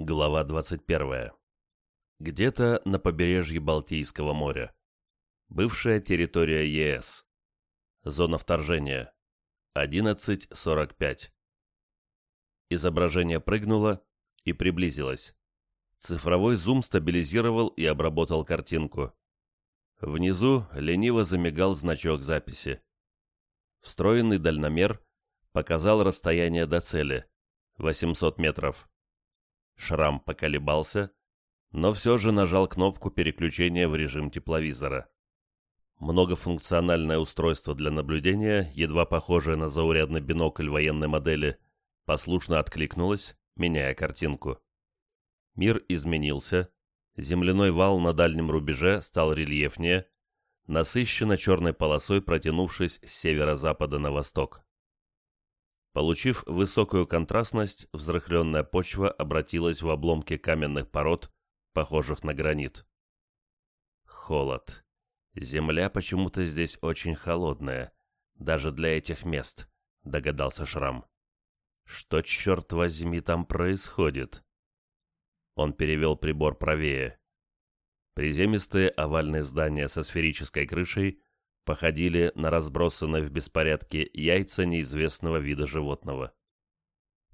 Глава 21. Где-то на побережье Балтийского моря. Бывшая территория ЕС. Зона вторжения. 11.45. Изображение прыгнуло и приблизилось. Цифровой зум стабилизировал и обработал картинку. Внизу лениво замигал значок записи. Встроенный дальномер показал расстояние до цели – 800 метров. Шрам поколебался, но все же нажал кнопку переключения в режим тепловизора. Многофункциональное устройство для наблюдения, едва похожее на заурядный бинокль военной модели, послушно откликнулось, меняя картинку. Мир изменился, земляной вал на дальнем рубеже стал рельефнее, насыщенно черной полосой протянувшись с северо-запада на восток. Получив высокую контрастность, взрыхленная почва обратилась в обломки каменных пород, похожих на гранит. Холод. Земля почему-то здесь очень холодная, даже для этих мест, догадался Шрам. Что, черт возьми, там происходит? Он перевел прибор правее. Приземистые овальные здания со сферической крышей походили на разбросанные в беспорядке яйца неизвестного вида животного.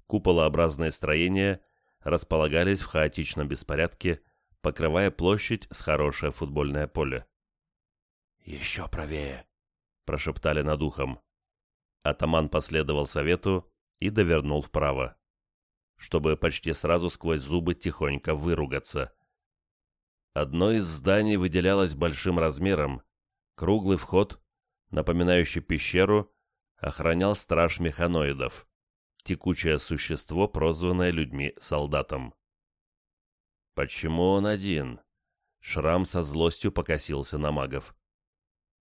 Куполообразные строения располагались в хаотичном беспорядке, покрывая площадь с хорошее футбольное поле. «Еще правее!» — прошептали над ухом. Атаман последовал совету и довернул вправо, чтобы почти сразу сквозь зубы тихонько выругаться. Одно из зданий выделялось большим размером, Круглый вход, напоминающий пещеру, охранял страж механоидов, текучее существо, прозванное людьми солдатом. «Почему он один?» Шрам со злостью покосился на магов.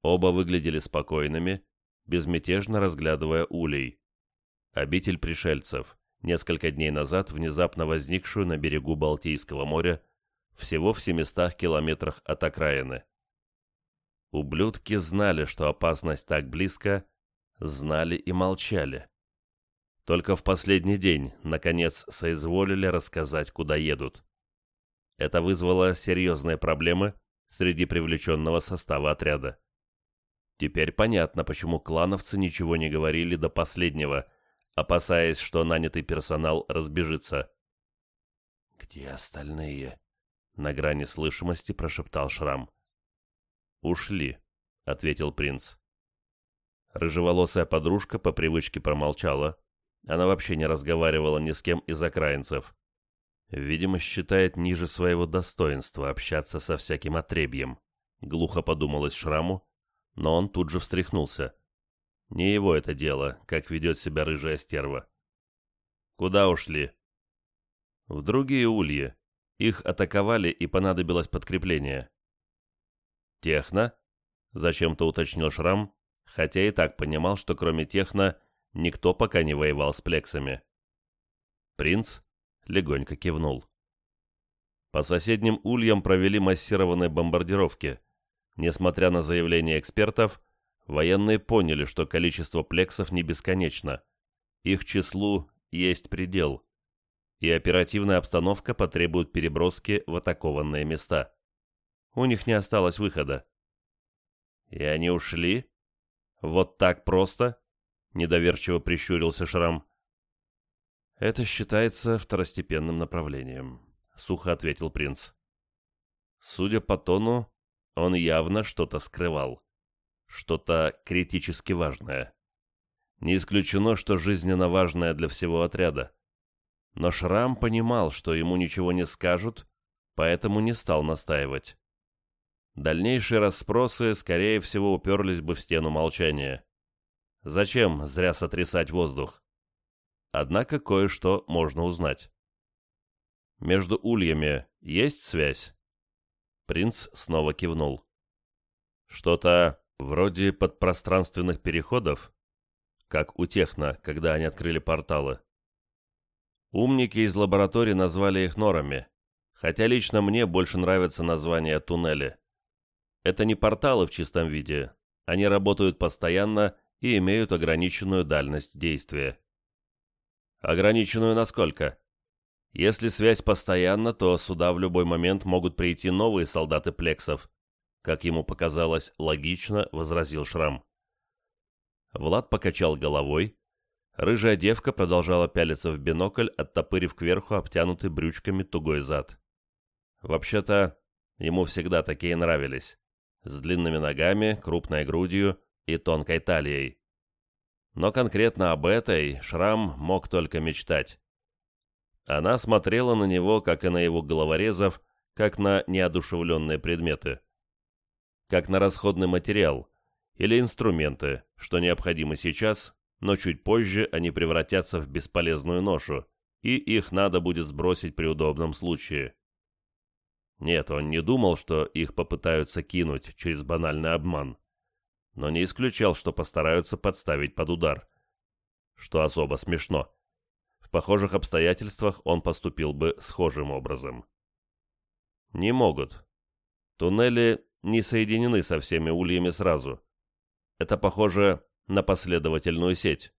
Оба выглядели спокойными, безмятежно разглядывая улей. Обитель пришельцев, несколько дней назад внезапно возникшую на берегу Балтийского моря, всего в 700 километрах от окраины. Ублюдки знали, что опасность так близко, знали и молчали. Только в последний день, наконец, соизволили рассказать, куда едут. Это вызвало серьезные проблемы среди привлеченного состава отряда. Теперь понятно, почему клановцы ничего не говорили до последнего, опасаясь, что нанятый персонал разбежится. «Где остальные?» — на грани слышимости прошептал Шрам. «Ушли», — ответил принц. Рыжеволосая подружка по привычке промолчала. Она вообще не разговаривала ни с кем из окраинцев. Видимо, считает ниже своего достоинства общаться со всяким отребьем. Глухо подумалось Шраму, но он тут же встряхнулся. Не его это дело, как ведет себя рыжая стерва. Куда ушли? В другие ульи. Их атаковали и понадобилось подкрепление. «Техно?» — зачем-то уточнил Шрам, хотя и так понимал, что кроме Техно никто пока не воевал с плексами. Принц легонько кивнул. По соседним ульям провели массированные бомбардировки. Несмотря на заявления экспертов, военные поняли, что количество плексов не бесконечно. Их числу есть предел, и оперативная обстановка потребует переброски в атакованные места. У них не осталось выхода. «И они ушли? Вот так просто?» — недоверчиво прищурился Шрам. «Это считается второстепенным направлением», — сухо ответил принц. Судя по тону, он явно что-то скрывал. Что-то критически важное. Не исключено, что жизненно важное для всего отряда. Но Шрам понимал, что ему ничего не скажут, поэтому не стал настаивать. Дальнейшие расспросы, скорее всего, уперлись бы в стену молчания. Зачем зря сотрясать воздух? Однако кое-что можно узнать. Между ульями есть связь? Принц снова кивнул. Что-то вроде подпространственных переходов? Как у Техно, когда они открыли порталы. Умники из лаборатории назвали их норами, хотя лично мне больше нравится название туннели. Это не порталы в чистом виде. Они работают постоянно и имеют ограниченную дальность действия. Ограниченную насколько? Если связь постоянна, то сюда в любой момент могут прийти новые солдаты плексов. Как ему показалось, логично возразил Шрам. Влад покачал головой. Рыжая девка продолжала пялиться в бинокль, оттопырив кверху обтянутый брючками тугой зад. Вообще-то, ему всегда такие нравились. С длинными ногами, крупной грудью и тонкой талией. Но конкретно об этой Шрам мог только мечтать. Она смотрела на него, как и на его головорезов, как на неодушевленные предметы. Как на расходный материал или инструменты, что необходимы сейчас, но чуть позже они превратятся в бесполезную ношу, и их надо будет сбросить при удобном случае. Нет, он не думал, что их попытаются кинуть через банальный обман, но не исключал, что постараются подставить под удар. Что особо смешно похожих обстоятельствах он поступил бы схожим образом. Не могут. Туннели не соединены со всеми ульями сразу. Это похоже на последовательную сеть.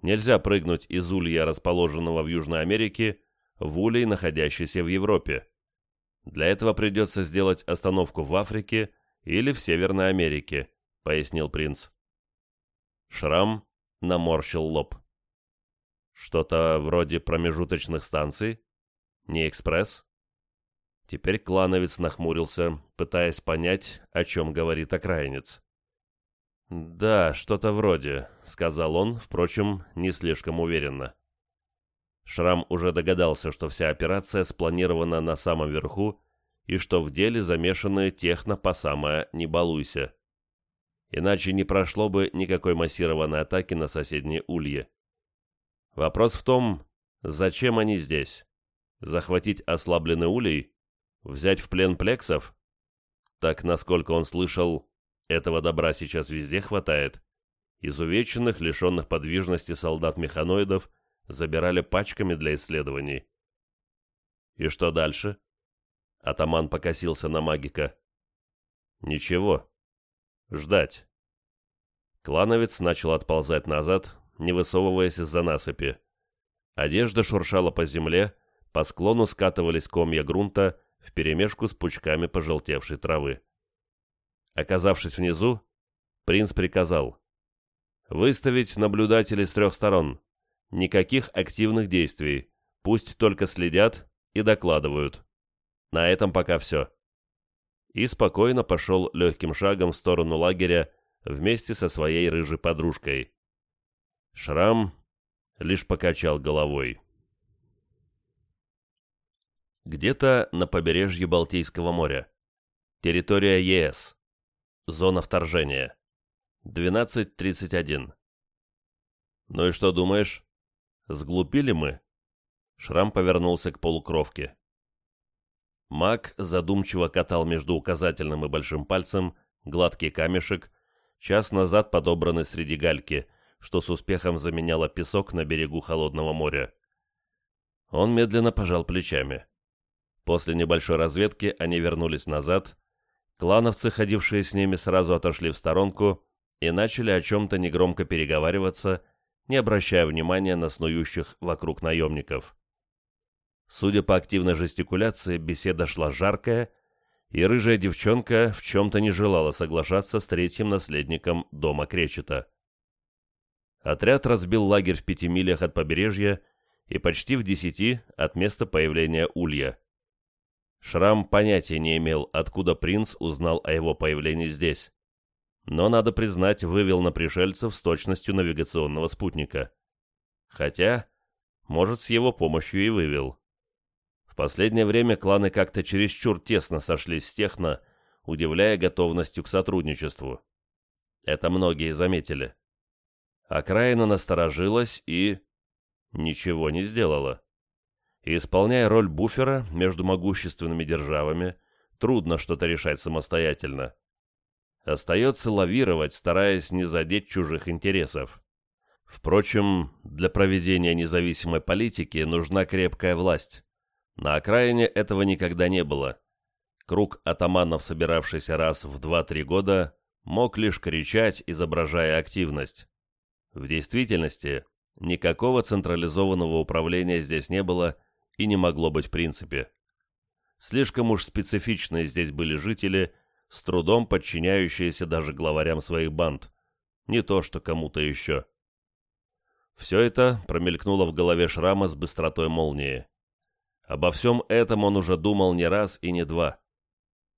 Нельзя прыгнуть из улья, расположенного в Южной Америке, в улей, находящийся в Европе. Для этого придется сделать остановку в Африке или в Северной Америке, пояснил принц. Шрам наморщил лоб. Что-то вроде промежуточных станций? Не экспресс? Теперь клановец нахмурился, пытаясь понять, о чем говорит окраинец. «Да, что-то вроде», — сказал он, впрочем, не слишком уверенно. Шрам уже догадался, что вся операция спланирована на самом верху и что в деле замешаны техно по самое «не балуйся». Иначе не прошло бы никакой массированной атаки на соседние улье. Вопрос в том, зачем они здесь? Захватить ослабленный улей? Взять в плен плексов? Так, насколько он слышал, этого добра сейчас везде хватает. Изувеченных, лишенных подвижности солдат-механоидов забирали пачками для исследований. И что дальше? Атаман покосился на магика. Ничего. Ждать. Клановец начал отползать назад, не высовываясь из-за насыпи. Одежда шуршала по земле, по склону скатывались комья грунта вперемешку с пучками пожелтевшей травы. Оказавшись внизу, принц приказал «Выставить наблюдателей с трех сторон. Никаких активных действий, пусть только следят и докладывают. На этом пока все». И спокойно пошел легким шагом в сторону лагеря вместе со своей рыжей подружкой. Шрам лишь покачал головой. Где-то на побережье Балтийского моря. Территория ЕС. Зона вторжения. 12.31. Ну и что думаешь? Сглупили мы? Шрам повернулся к полукровке. Маг задумчиво катал между указательным и большим пальцем гладкий камешек, час назад подобранный среди гальки, что с успехом заменяло песок на берегу холодного моря. Он медленно пожал плечами. После небольшой разведки они вернулись назад. Клановцы, ходившие с ними, сразу отошли в сторонку и начали о чем-то негромко переговариваться, не обращая внимания на снующих вокруг наемников. Судя по активной жестикуляции, беседа шла жаркая, и рыжая девчонка в чем-то не желала соглашаться с третьим наследником дома Кречета. Отряд разбил лагерь в пяти милях от побережья и почти в десяти от места появления улья. Шрам понятия не имел, откуда принц узнал о его появлении здесь. Но, надо признать, вывел на пришельцев с точностью навигационного спутника. Хотя, может, с его помощью и вывел. В последнее время кланы как-то чересчур тесно сошлись с техно, удивляя готовностью к сотрудничеству. Это многие заметили. Окраина насторожилась и... ничего не сделала. исполняя роль буфера между могущественными державами, трудно что-то решать самостоятельно. Остается лавировать, стараясь не задеть чужих интересов. Впрочем, для проведения независимой политики нужна крепкая власть. На окраине этого никогда не было. Круг атаманов, собиравшийся раз в 2-3 года, мог лишь кричать, изображая активность. В действительности, никакого централизованного управления здесь не было, и не могло быть в принципе. Слишком уж специфичные здесь были жители, с трудом подчиняющиеся даже главарям своих банд, не то что кому-то еще. Все это промелькнуло в голове Шрама с быстротой молнии. Обо всем этом он уже думал не раз и не два.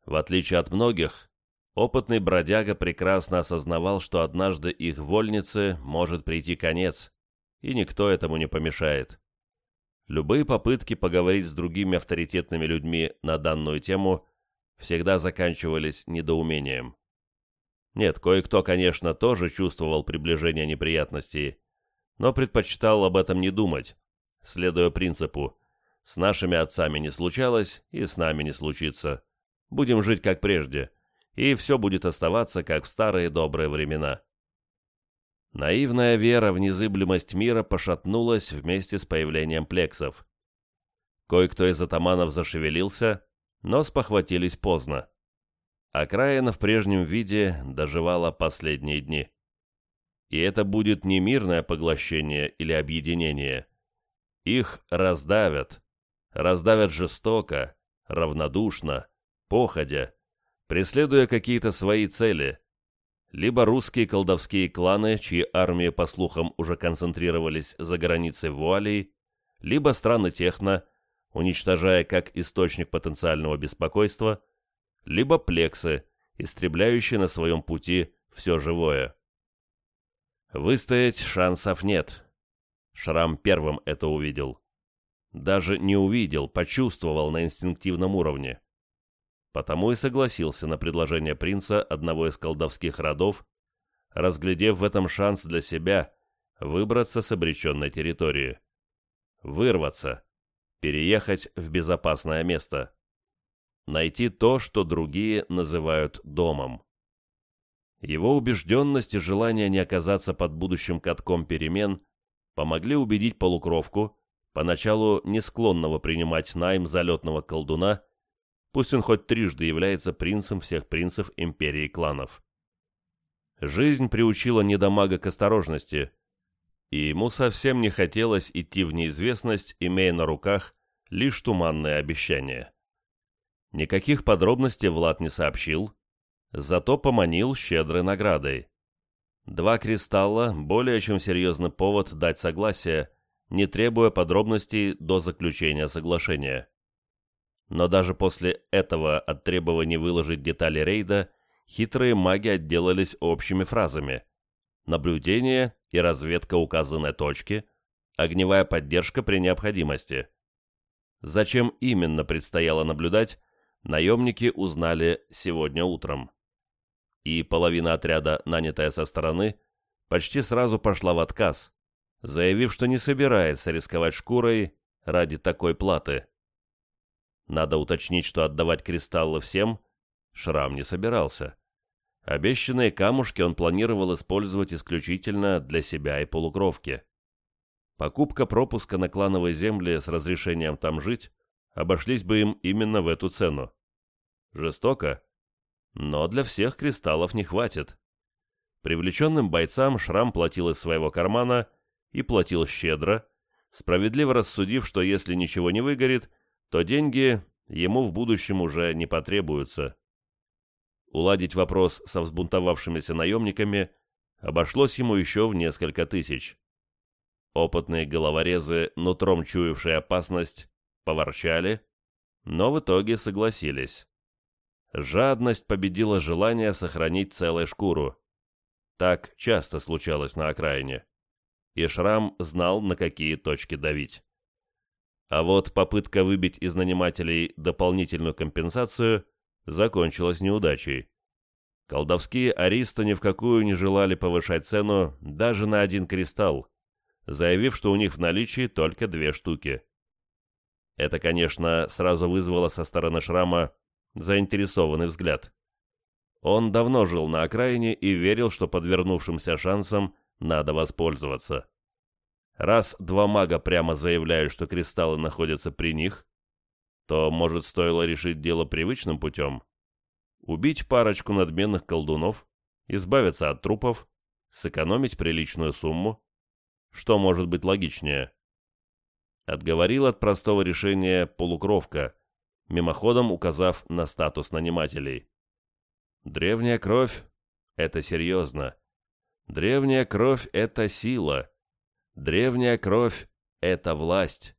В отличие от многих, опытный бродяга прекрасно осознавал, что однажды их вольнице может прийти конец, и никто этому не помешает. Любые попытки поговорить с другими авторитетными людьми на данную тему всегда заканчивались недоумением. Нет, кое-кто, конечно, тоже чувствовал приближение неприятностей, но предпочитал об этом не думать, следуя принципу «с нашими отцами не случалось и с нами не случится. Будем жить как прежде, и все будет оставаться, как в старые добрые времена». Наивная вера в незыблемость мира пошатнулась вместе с появлением плексов. Кое-кто из атаманов зашевелился, но спохватились поздно. Окраина в прежнем виде доживала последние дни. И это будет не мирное поглощение или объединение. Их раздавят. Раздавят жестоко, равнодушно, походя, преследуя какие-то свои цели – либо русские колдовские кланы, чьи армии, по слухам, уже концентрировались за границей Вуалии, либо страны Техно, уничтожая как источник потенциального беспокойства, либо плексы, истребляющие на своем пути все живое. Выстоять шансов нет. Шрам первым это увидел. Даже не увидел, почувствовал на инстинктивном уровне потому и согласился на предложение принца одного из колдовских родов, разглядев в этом шанс для себя выбраться с обреченной территории. Вырваться, переехать в безопасное место. Найти то, что другие называют домом. Его убежденность и желание не оказаться под будущим катком перемен помогли убедить полукровку, поначалу не склонного принимать найм залетного колдуна, Пусть он хоть трижды является принцем всех принцев империи кланов. Жизнь приучила недомага к осторожности, и ему совсем не хотелось идти в неизвестность, имея на руках лишь туманное обещание. Никаких подробностей Влад не сообщил, зато поманил щедрой наградой. Два кристалла – более чем серьезный повод дать согласие, не требуя подробностей до заключения соглашения но даже после этого от требований выложить детали рейда хитрые маги отделались общими фразами. Наблюдение и разведка указанной точки, огневая поддержка при необходимости. Зачем именно предстояло наблюдать, наемники узнали сегодня утром. И половина отряда, нанятая со стороны, почти сразу пошла в отказ, заявив, что не собирается рисковать шкурой ради такой платы. Надо уточнить, что отдавать кристаллы всем Шрам не собирался. Обещанные камушки он планировал использовать исключительно для себя и полукровки. Покупка пропуска на клановой земле с разрешением там жить обошлись бы им именно в эту цену. Жестоко, но для всех кристаллов не хватит. Привлеченным бойцам Шрам платил из своего кармана и платил щедро, справедливо рассудив, что если ничего не выгорит – то деньги ему в будущем уже не потребуются. Уладить вопрос со взбунтовавшимися наемниками обошлось ему еще в несколько тысяч. Опытные головорезы, нутром чуявшие опасность, поворчали, но в итоге согласились. Жадность победила желание сохранить целую шкуру. Так часто случалось на окраине. И Шрам знал, на какие точки давить. А вот попытка выбить из нанимателей дополнительную компенсацию закончилась неудачей. Колдовские аристы ни в какую не желали повышать цену даже на один кристалл, заявив, что у них в наличии только две штуки. Это, конечно, сразу вызвало со стороны Шрама заинтересованный взгляд. Он давно жил на окраине и верил, что подвернувшимся шансом надо воспользоваться. Раз два мага прямо заявляют, что кристаллы находятся при них, то, может, стоило решить дело привычным путем? Убить парочку надменных колдунов, избавиться от трупов, сэкономить приличную сумму? Что может быть логичнее? отговорил от простого решения полукровка, мимоходом указав на статус нанимателей. Древняя кровь — это серьезно. Древняя кровь — это сила. Древняя кровь — это власть.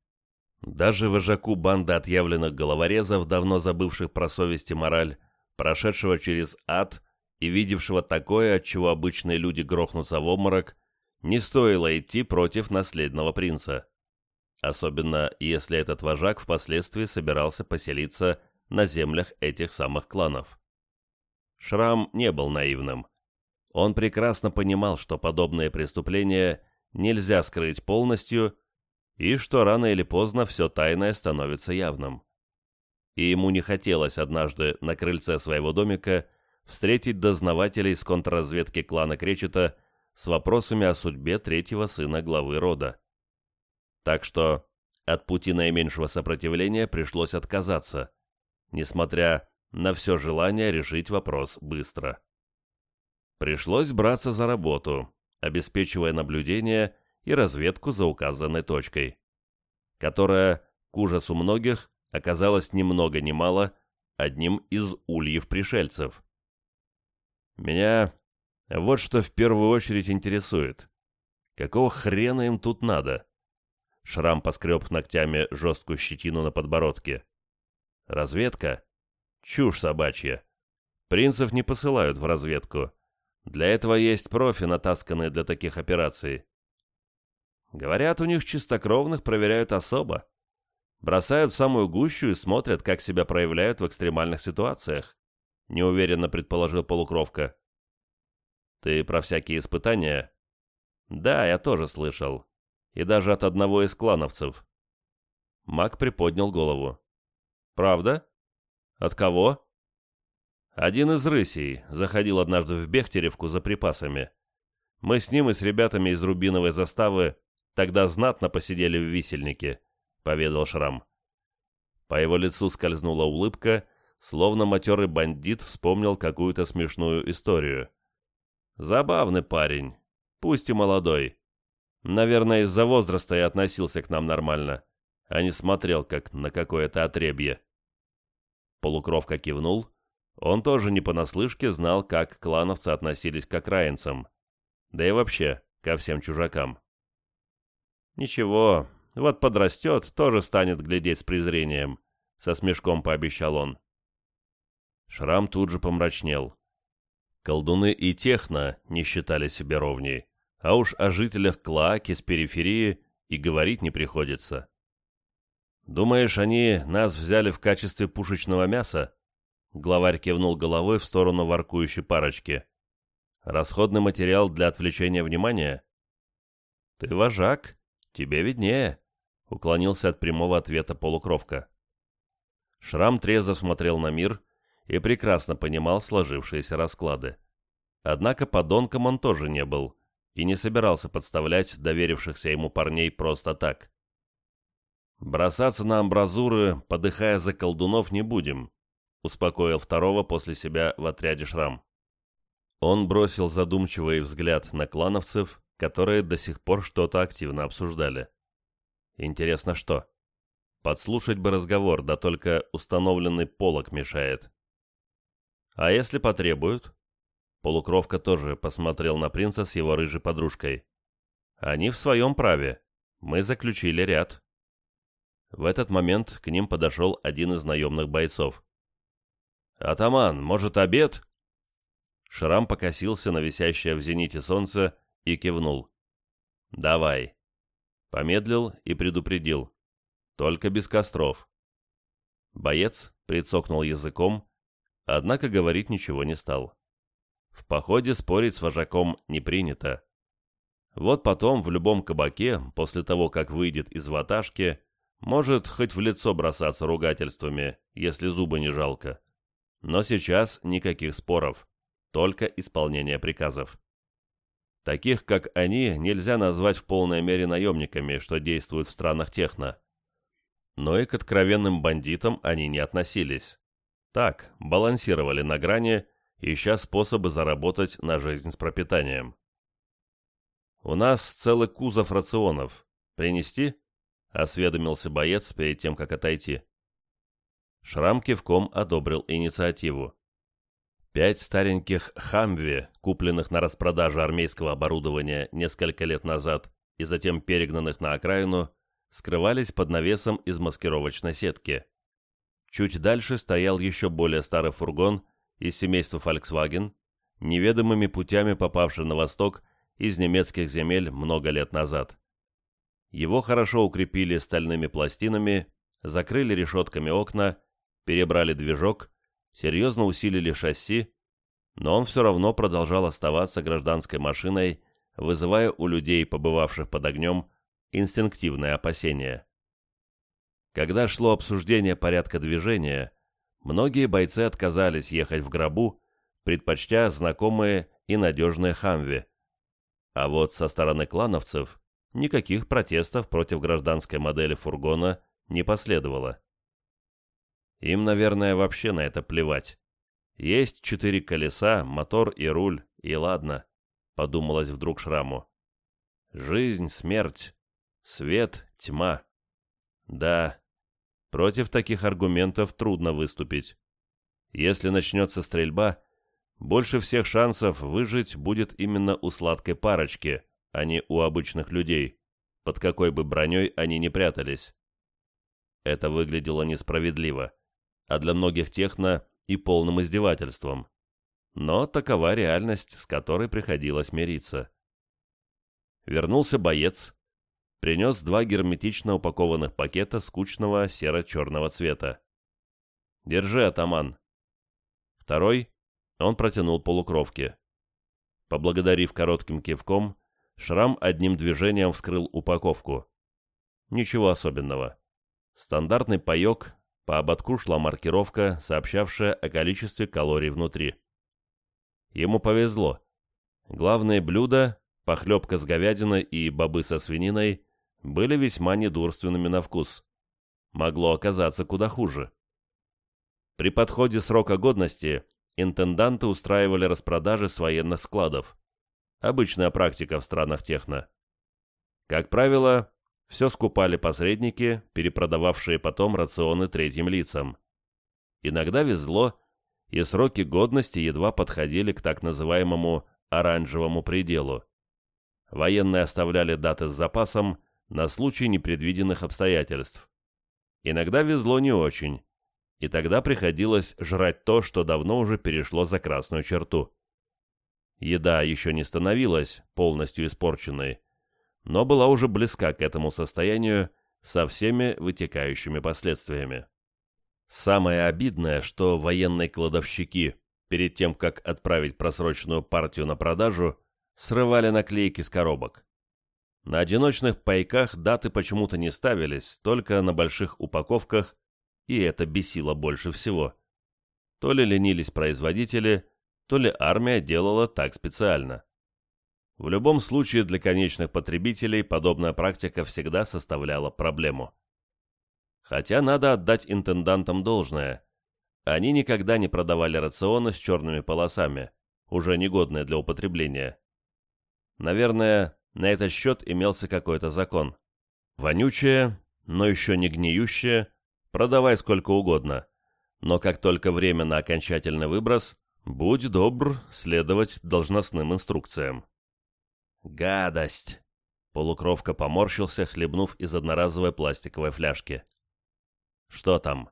Даже вожаку банды отъявленных головорезов, давно забывших про совесть и мораль, прошедшего через ад и видевшего такое, от чего обычные люди грохнутся в обморок, не стоило идти против наследного принца. Особенно, если этот вожак впоследствии собирался поселиться на землях этих самых кланов. Шрам не был наивным. Он прекрасно понимал, что подобные преступления нельзя скрыть полностью, и что рано или поздно все тайное становится явным. И ему не хотелось однажды на крыльце своего домика встретить дознавателей с контрразведки клана Кречета с вопросами о судьбе третьего сына главы рода. Так что от пути наименьшего сопротивления пришлось отказаться, несмотря на все желание решить вопрос быстро. Пришлось браться за работу, обеспечивая наблюдение и разведку за указанной точкой, которая, к ужасу многих, оказалась ни много ни мало одним из ульев пришельцев. Меня вот что в первую очередь интересует. Какого хрена им тут надо? Шрам поскреб ногтями жесткую щетину на подбородке. Разведка? Чушь собачья. Принцев не посылают в разведку. Для этого есть профи, натасканные для таких операций. Говорят, у них чистокровных проверяют особо. Бросают в самую гущу и смотрят, как себя проявляют в экстремальных ситуациях. Неуверенно предположил полукровка. Ты про всякие испытания? Да, я тоже слышал. И даже от одного из клановцев. Маг приподнял голову. Правда? От кого? Один из рысей заходил однажды в Бехтеревку за припасами. Мы с ним и с ребятами из Рубиновой заставы тогда знатно посидели в висельнике, поведал Шрам. По его лицу скользнула улыбка, словно матерый бандит вспомнил какую-то смешную историю. Забавный парень, пусть и молодой. Наверное, из-за возраста и относился к нам нормально, а не смотрел, как на какое-то отребье. Полукровка кивнул. Он тоже не понаслышке знал, как клановцы относились к окраинцам. Да и вообще, ко всем чужакам. «Ничего, вот подрастет, тоже станет глядеть с презрением», — со смешком пообещал он. Шрам тут же помрачнел. Колдуны и техно не считали себя ровней, а уж о жителях Клоаки с периферии и говорить не приходится. «Думаешь, они нас взяли в качестве пушечного мяса?» Главарь кивнул головой в сторону воркующей парочки. «Расходный материал для отвлечения внимания?» «Ты вожак, тебе виднее», — уклонился от прямого ответа полукровка. Шрам трезво смотрел на мир, и прекрасно понимал сложившиеся расклады. Однако подонком он тоже не был и не собирался подставлять доверившихся ему парней просто так. «Бросаться на амбразуры, подыхая за колдунов, не будем», успокоил второго после себя в отряде Шрам. Он бросил задумчивый взгляд на клановцев, которые до сих пор что-то активно обсуждали. Интересно, что? Подслушать бы разговор, да только установленный полок мешает. «А если потребуют?» Полукровка тоже посмотрел на принца с его рыжей подружкой. «Они в своем праве. Мы заключили ряд». В этот момент к ним подошел один из наемных бойцов. «Атаман, может, обед?» Шрам покосился на висящее в зените солнце и кивнул. «Давай». Помедлил и предупредил. «Только без костров». Боец прицокнул языком, однако говорить ничего не стал. В походе спорить с вожаком не принято. Вот потом в любом кабаке, после того, как выйдет из ваташки, может хоть в лицо бросаться ругательствами, если зубы не жалко. Но сейчас никаких споров, только исполнение приказов. Таких, как они, нельзя назвать в полной мере наемниками, что действуют в странах техно. Но и к откровенным бандитам они не относились. Так, балансировали на грани, ища способы заработать на жизнь с пропитанием. «У нас целый кузов рационов. Принести?» осведомился боец перед тем, как отойти. Шрам кивком одобрил инициативу. Пять стареньких «Хамви», купленных на распродаже армейского оборудования несколько лет назад и затем перегнанных на окраину, скрывались под навесом из маскировочной сетки. Чуть дальше стоял еще более старый фургон из семейства Volkswagen, неведомыми путями попавший на восток из немецких земель много лет назад. Его хорошо укрепили стальными пластинами, закрыли решетками окна перебрали движок, серьезно усилили шасси, но он все равно продолжал оставаться гражданской машиной, вызывая у людей, побывавших под огнем, инстинктивное опасение. Когда шло обсуждение порядка движения, многие бойцы отказались ехать в гробу, предпочтя знакомые и надежные хамви. А вот со стороны клановцев никаких протестов против гражданской модели фургона не последовало. Им, наверное, вообще на это плевать. Есть четыре колеса, мотор и руль, и ладно, подумалось вдруг Шраму. Жизнь, смерть, свет, тьма. Да, против таких аргументов трудно выступить. Если начнется стрельба, больше всех шансов выжить будет именно у сладкой парочки, а не у обычных людей, под какой бы броней они ни прятались. Это выглядело несправедливо а для многих техно и полным издевательством. Но такова реальность, с которой приходилось мириться. Вернулся боец, принес два герметично упакованных пакета скучного серо-черного цвета. «Держи, атаман». Второй он протянул полукровки. Поблагодарив коротким кивком, Шрам одним движением вскрыл упаковку. Ничего особенного. Стандартный паек по ободку шла маркировка, сообщавшая о количестве калорий внутри. Ему повезло. Главные блюда, похлебка с говядиной и бобы со свининой, были весьма недурственными на вкус. Могло оказаться куда хуже. При подходе срока годности интенданты устраивали распродажи с военных складов. Обычная практика в странах техно. Как правило, все скупали посредники, перепродававшие потом рационы третьим лицам. Иногда везло, и сроки годности едва подходили к так называемому «оранжевому пределу». Военные оставляли даты с запасом на случай непредвиденных обстоятельств. Иногда везло не очень, и тогда приходилось жрать то, что давно уже перешло за красную черту. Еда еще не становилась полностью испорченной, но была уже близка к этому состоянию со всеми вытекающими последствиями. Самое обидное, что военные кладовщики, перед тем, как отправить просроченную партию на продажу, срывали наклейки с коробок. На одиночных пайках даты почему-то не ставились, только на больших упаковках, и это бесило больше всего. То ли ленились производители, то ли армия делала так специально. В любом случае для конечных потребителей подобная практика всегда составляла проблему. Хотя надо отдать интендантам должное. Они никогда не продавали рационы с черными полосами, уже негодные для употребления. Наверное, на этот счет имелся какой-то закон. Вонючее, но еще не гниющее, продавай сколько угодно. Но как только время на окончательный выброс, будь добр следовать должностным инструкциям. «Гадость!» Полукровка поморщился, хлебнув из одноразовой пластиковой фляжки. «Что там?»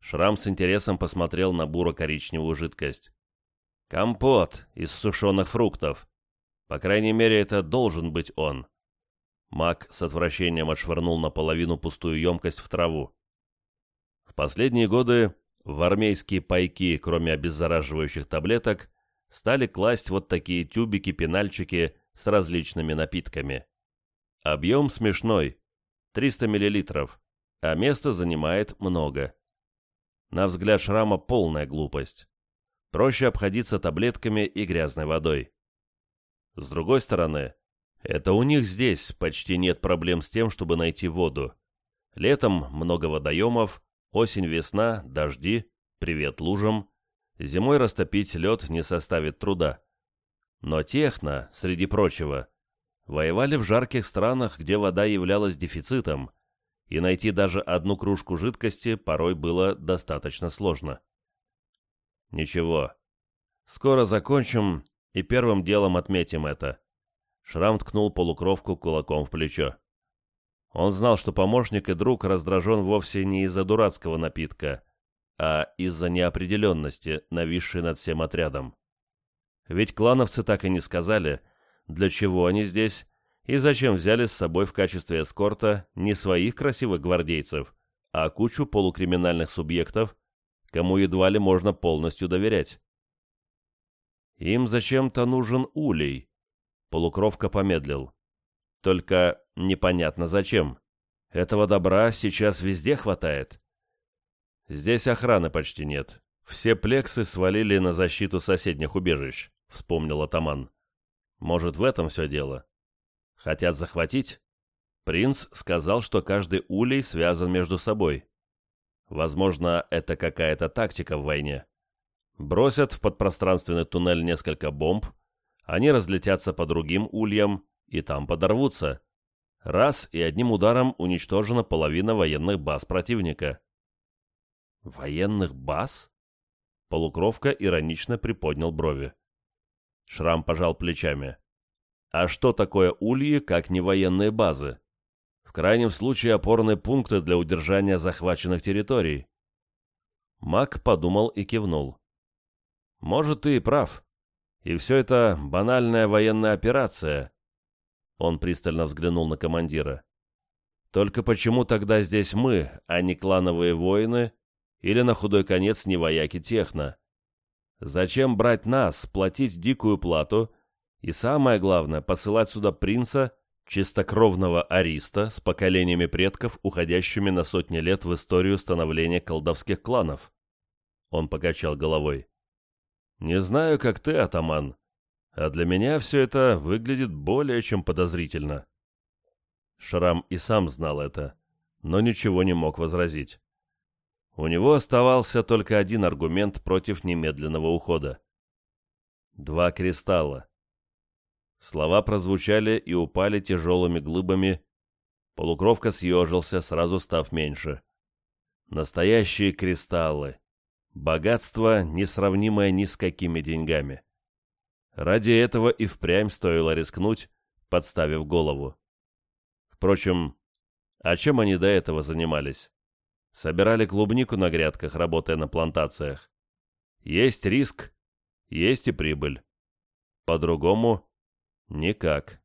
Шрам с интересом посмотрел на буро-коричневую жидкость. «Компот из сушеных фруктов. По крайней мере, это должен быть он». Мак с отвращением отшвырнул наполовину пустую емкость в траву. В последние годы в армейские пайки, кроме обеззараживающих таблеток, стали класть вот такие тюбики-пенальчики с различными напитками. Объем смешной, 300 мл, а место занимает много. На взгляд Шрама полная глупость. Проще обходиться таблетками и грязной водой. С другой стороны, это у них здесь почти нет проблем с тем, чтобы найти воду. Летом много водоемов, осень-весна, дожди, привет лужам. Зимой растопить лед не составит труда. Но техно, среди прочего, воевали в жарких странах, где вода являлась дефицитом, и найти даже одну кружку жидкости порой было достаточно сложно. Ничего. Скоро закончим и первым делом отметим это. Шрам ткнул полукровку кулаком в плечо. Он знал, что помощник и друг раздражен вовсе не из-за дурацкого напитка, а из-за неопределенности, нависшей над всем отрядом. Ведь клановцы так и не сказали, для чего они здесь и зачем взяли с собой в качестве эскорта не своих красивых гвардейцев, а кучу полукриминальных субъектов, кому едва ли можно полностью доверять. Им зачем-то нужен улей. Полукровка помедлил. Только непонятно зачем. Этого добра сейчас везде хватает. Здесь охраны почти нет. Все плексы свалили на защиту соседних убежищ, вспомнил атаман. Может, в этом все дело? Хотят захватить? Принц сказал, что каждый улей связан между собой. Возможно, это какая-то тактика в войне. Бросят в подпространственный туннель несколько бомб, они разлетятся по другим ульям и там подорвутся. Раз и одним ударом уничтожена половина военных баз противника. Военных баз? Полукровка иронично приподнял брови. Шрам пожал плечами. А что такое ульи, как не военные базы? В крайнем случае опорные пункты для удержания захваченных территорий. Мак подумал и кивнул. Может, ты и прав. И все это банальная военная операция. Он пристально взглянул на командира. Только почему тогда здесь мы, а не клановые воины или на худой конец не вояки техно? Зачем брать нас, платить дикую плату и самое главное, посылать сюда принца, чистокровного ариста с поколениями предков, уходящими на сотни лет в историю становления колдовских кланов? Он покачал головой. Не знаю, как ты, атаман, а для меня все это выглядит более чем подозрительно. Шрам и сам знал это, но ничего не мог возразить. У него оставался только один аргумент против немедленного ухода. Два кристалла. Слова прозвучали и упали тяжелыми глыбами. Полукровка съежился, сразу став меньше. Настоящие кристаллы. Богатство, несравнимое ни с какими деньгами. Ради этого и впрямь стоило рискнуть, подставив голову. Впрочем, а чем они до этого занимались? Собирали клубнику на грядках, работая на плантациях. Есть риск, есть и прибыль. По-другому никак.